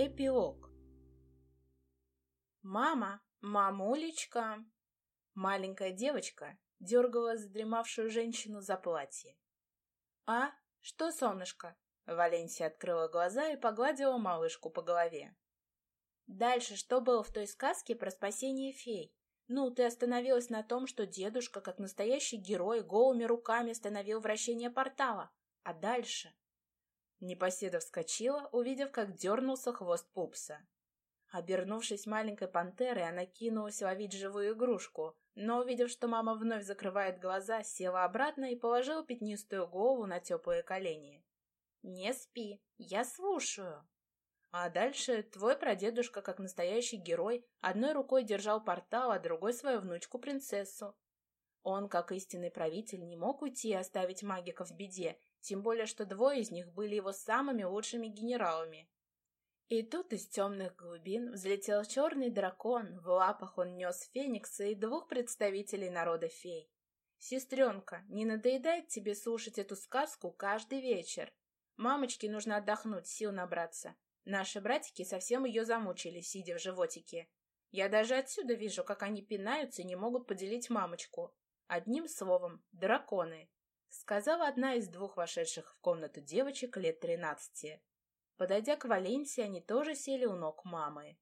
Эпилог «Мама! Мамулечка!» Маленькая девочка дергала задремавшую женщину за платье. «А? Что, солнышко?» Валенсия открыла глаза и погладила малышку по голове. «Дальше что было в той сказке про спасение фей? Ну, ты остановилась на том, что дедушка, как настоящий герой, голыми руками остановил вращение портала. А дальше?» Непоседа вскочила, увидев, как дернулся хвост пупса. Обернувшись маленькой пантерой, она кинулась ловить живую игрушку, но, увидев, что мама вновь закрывает глаза, села обратно и положила пятнистую голову на теплые колени. «Не спи, я слушаю». А дальше твой прадедушка, как настоящий герой, одной рукой держал портал, а другой свою внучку-принцессу. Он, как истинный правитель, не мог уйти и оставить магика в беде, тем более, что двое из них были его самыми лучшими генералами. И тут из темных глубин взлетел черный дракон, в лапах он нес феникса и двух представителей народа фей. «Сестренка, не надоедает тебе слушать эту сказку каждый вечер? Мамочке нужно отдохнуть, сил набраться. Наши братики совсем ее замучили, сидя в животике. Я даже отсюда вижу, как они пинаются и не могут поделить мамочку. Одним словом, драконы сказала одна из двух вошедших в комнату девочек лет тринадцати. Подойдя к Валенсии, они тоже сели у ног мамы.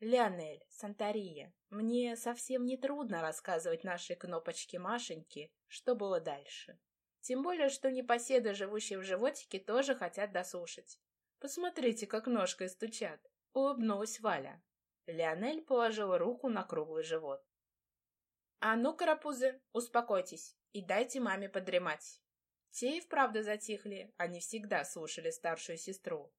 «Леонель, Сантария, мне совсем не трудно рассказывать нашей кнопочке Машеньке, что было дальше. Тем более, что непоседы, живущие в животике, тоже хотят дослушать. Посмотрите, как ножкой стучат», — улыбнулась Валя. Леонель положила руку на круглый живот. «А ну, карапузы, успокойтесь и дайте маме подремать». Те и вправду затихли, они всегда слушали старшую сестру.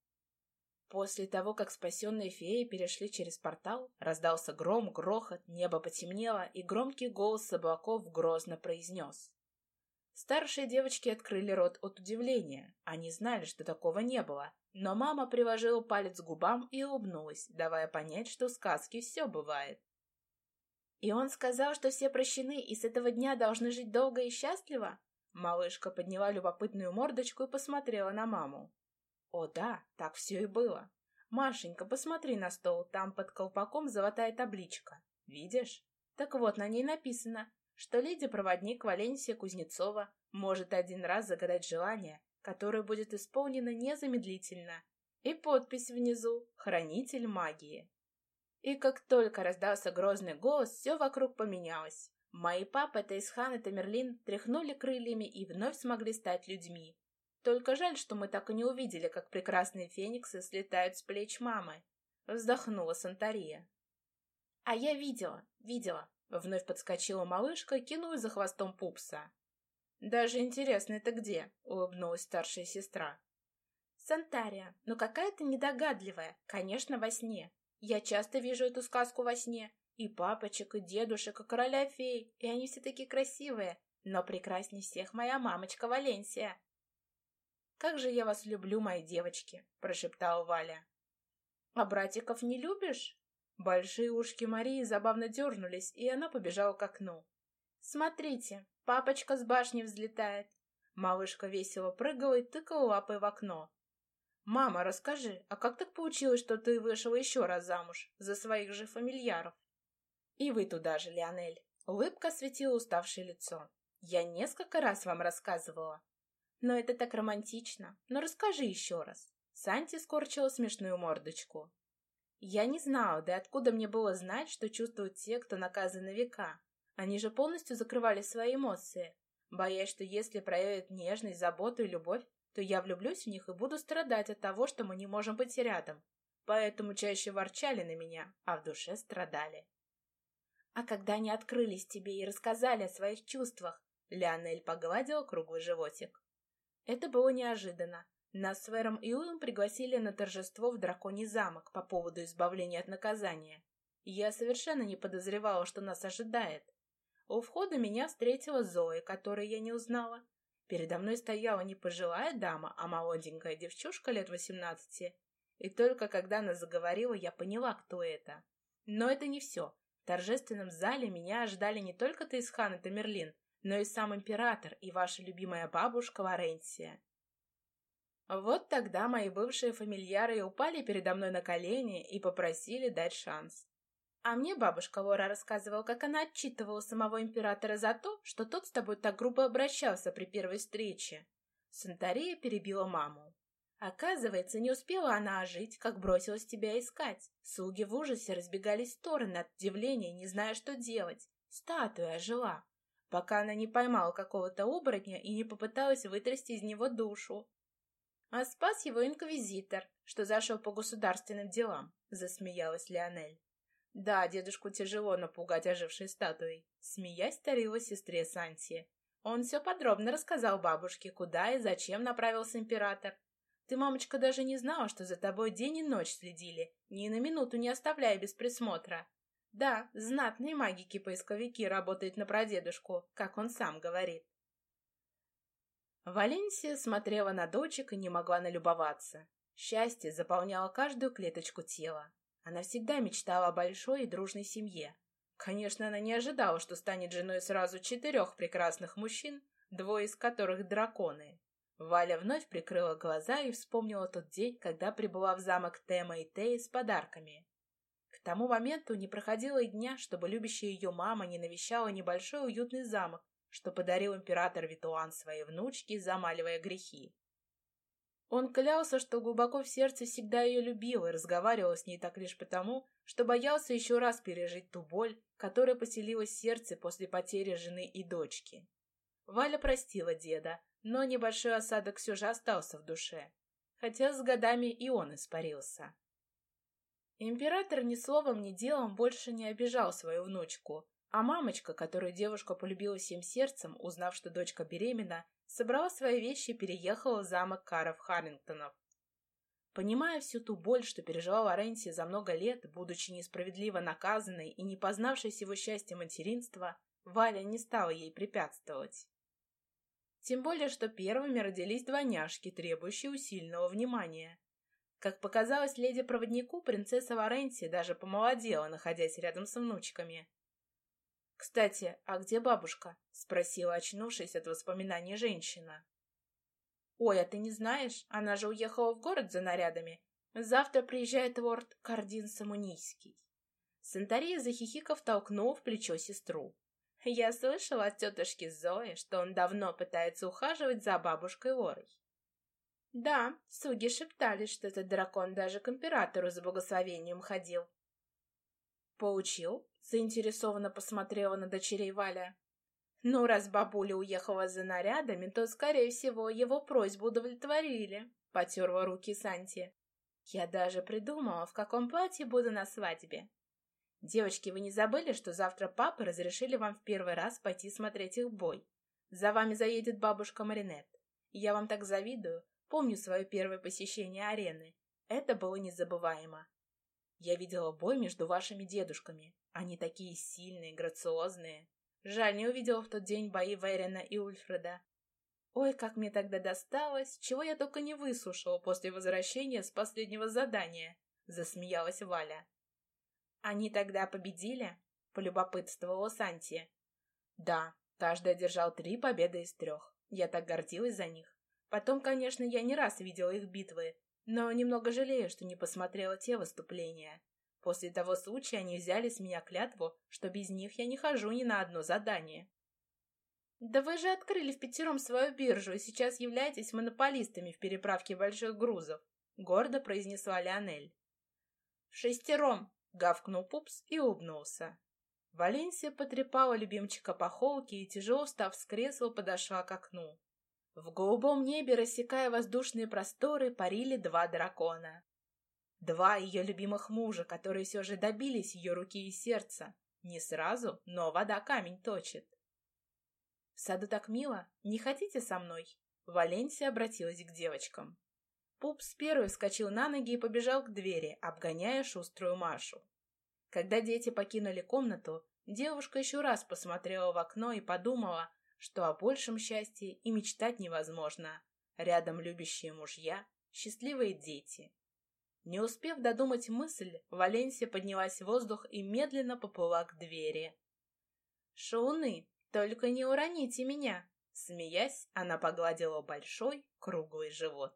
После того, как спасенные феи перешли через портал, раздался гром, грохот, небо потемнело, и громкий голос с облаков грозно произнес. Старшие девочки открыли рот от удивления. Они знали, что такого не было. Но мама приложила палец к губам и улыбнулась, давая понять, что в сказке все бывает. И он сказал, что все прощены и с этого дня должны жить долго и счастливо? Малышка подняла любопытную мордочку и посмотрела на маму. О да, так все и было. Машенька, посмотри на стол, там под колпаком золотая табличка. Видишь? Так вот, на ней написано, что леди-проводник Валенсия Кузнецова может один раз загадать желание, которое будет исполнено незамедлительно. И подпись внизу «Хранитель магии». И как только раздался грозный голос, все вокруг поменялось. Мои папа, Тайсхан и Тамерлин тряхнули крыльями и вновь смогли стать людьми. Только жаль, что мы так и не увидели, как прекрасные фениксы слетают с плеч мамы. Вздохнула Сантария. А я видела, видела. Вновь подскочила малышка и кинулась за хвостом пупса. «Даже интересно, это где?» — улыбнулась старшая сестра. «Сантария, ну какая ты недогадливая, конечно, во сне. Я часто вижу эту сказку во сне. И папочек, и дедушек, и короля фей. И они все такие красивые. Но прекрасней всех моя мамочка Валенсия. «Как же я вас люблю, мои девочки!» — прошептала Валя. «А братиков не любишь?» Большие ушки Марии забавно дернулись, и она побежала к окну. «Смотрите, папочка с башни взлетает!» Малышка весело прыгала и тыкала лапой в окно. «Мама, расскажи, а как так получилось, что ты вышла еще раз замуж за своих же фамильяров?» «И вы туда же, Леонель!» Улыбка осветила уставшее лицо. «Я несколько раз вам рассказывала». «Но это так романтично. Но расскажи еще раз». Санти скорчила смешную мордочку. «Я не знала, да откуда мне было знать, что чувствуют те, кто наказан на века. Они же полностью закрывали свои эмоции, боясь, что если проявят нежность, заботу и любовь, то я влюблюсь в них и буду страдать от того, что мы не можем быть рядом. Поэтому чаще ворчали на меня, а в душе страдали. А когда они открылись тебе и рассказали о своих чувствах, Леонель погладила круглый животик. Это было неожиданно. Нас с Вером и Уиллом пригласили на торжество в Драконий замок по поводу избавления от наказания. Я совершенно не подозревала, что нас ожидает. У входа меня встретила Зоя, которую я не узнала. Передо мной стояла не пожилая дама, а молоденькая девчушка лет восемнадцати. И только когда она заговорила, я поняла, кто это. Но это не все. В торжественном зале меня ожидали не только Тайсхан и Тамерлин, но и сам император и ваша любимая бабушка Лоренсия. Вот тогда мои бывшие фамильяры упали передо мной на колени и попросили дать шанс. А мне бабушка Лора рассказывала, как она отчитывала самого императора за то, что тот с тобой так грубо обращался при первой встрече. Сантария перебила маму. Оказывается, не успела она ожить, как бросилась тебя искать. Слуги в ужасе разбегались в стороны от удивления, не зная, что делать. Статуя ожила, пока она не поймала какого-то оборотня и не попыталась вытрясти из него душу. А спас его инквизитор, что зашел по государственным делам, засмеялась Леонель. Да, дедушку тяжело напугать ожившей статуей, смеясь старила сестре Санти. Он все подробно рассказал бабушке, куда и зачем направился император. Ты, мамочка, даже не знала, что за тобой день и ночь следили, ни на минуту не оставляя без присмотра. Да, знатные магики-поисковики работают на прадедушку, как он сам говорит. Валенсия смотрела на дочек и не могла налюбоваться. Счастье заполняло каждую клеточку тела. Она всегда мечтала о большой и дружной семье. Конечно, она не ожидала, что станет женой сразу четырех прекрасных мужчин, двое из которых драконы. Валя вновь прикрыла глаза и вспомнила тот день, когда прибыла в замок Тема и Теи с подарками. К тому моменту не проходило и дня, чтобы любящая ее мама не навещала небольшой уютный замок, что подарил император Витуан своей внучке, замаливая грехи. Он клялся, что глубоко в сердце всегда ее любил и разговаривал с ней так лишь потому, что боялся еще раз пережить ту боль, которая поселилась в сердце после потери жены и дочки. Валя простила деда, но небольшой осадок все же остался в душе, хотя с годами и он испарился. Император ни словом, ни делом больше не обижал свою внучку, а мамочка, которую девушка полюбила всем сердцем, узнав, что дочка беременна, собрала свои вещи и переехала в замок Каров Харрингтонов. Понимая всю ту боль, что переживала Лоренсия за много лет, будучи несправедливо наказанной и не познавшей всего счастья материнства, Валя не стала ей препятствовать. Тем более, что первыми родились двойняшки, требующие усиленного внимания. Как показалось леди-проводнику, принцесса Лоренсия даже помолодела, находясь рядом с внучками. «Кстати, а где бабушка?» — спросила, очнувшись от воспоминаний женщина. «Ой, а ты не знаешь? Она же уехала в город за нарядами. Завтра приезжает лорд Кардин Самунийский». Сантария, захихиков, толкнул в плечо сестру. «Я слышала от тетушки Зои, что он давно пытается ухаживать за бабушкой Лорой». «Да, слуги шептали, что этот дракон даже к императору за благословением ходил». «Получил?» Заинтересованно посмотрела на дочерей Валя. Ну, раз бабуля уехала за нарядами, то, скорее всего, его просьбу удовлетворили, потерла руки Санти. Я даже придумала, в каком платье буду на свадьбе. Девочки, вы не забыли, что завтра папы разрешили вам в первый раз пойти смотреть их бой? За вами заедет бабушка Маринет. Я вам так завидую. Помню свое первое посещение арены. Это было незабываемо. Я видела бой между вашими дедушками. Они такие сильные, грациозные. Жаль, не увидела в тот день бои Вейрена и Ульфреда. Ой, как мне тогда досталось, чего я только не выслушала после возвращения с последнего задания, засмеялась Валя. Они тогда победили? полюбопытствовала Санти. Да, каждый одержал три победы из трех. Я так гордилась за них. Потом, конечно, я не раз видела их битвы, но немного жалею, что не посмотрела те выступления. После того случая они взяли с меня клятву, что без них я не хожу ни на одно задание. «Да вы же открыли в пятером свою биржу и сейчас являетесь монополистами в переправке больших грузов», — гордо произнесла Леонель. «В шестером», — гавкнул Пупс и улыбнулся. Валенсия потрепала любимчика по холке и, тяжело встав с кресла, подошла к окну. В голубом небе, рассекая воздушные просторы, парили два дракона. Два ее любимых мужа, которые все же добились ее руки и сердца. Не сразу, но вода камень точит. В саду так мило. Не хотите со мной? Валенсия обратилась к девочкам. Пупс первый вскочил на ноги и побежал к двери, обгоняя шуструю Машу. Когда дети покинули комнату, девушка еще раз посмотрела в окно и подумала, что о большем счастье и мечтать невозможно. Рядом любящие мужья, счастливые дети. Не успев додумать мысль, Валенсия поднялась в воздух и медленно поплыла к двери. «Шауны, только не уроните меня!» Смеясь, она погладила большой круглый живот.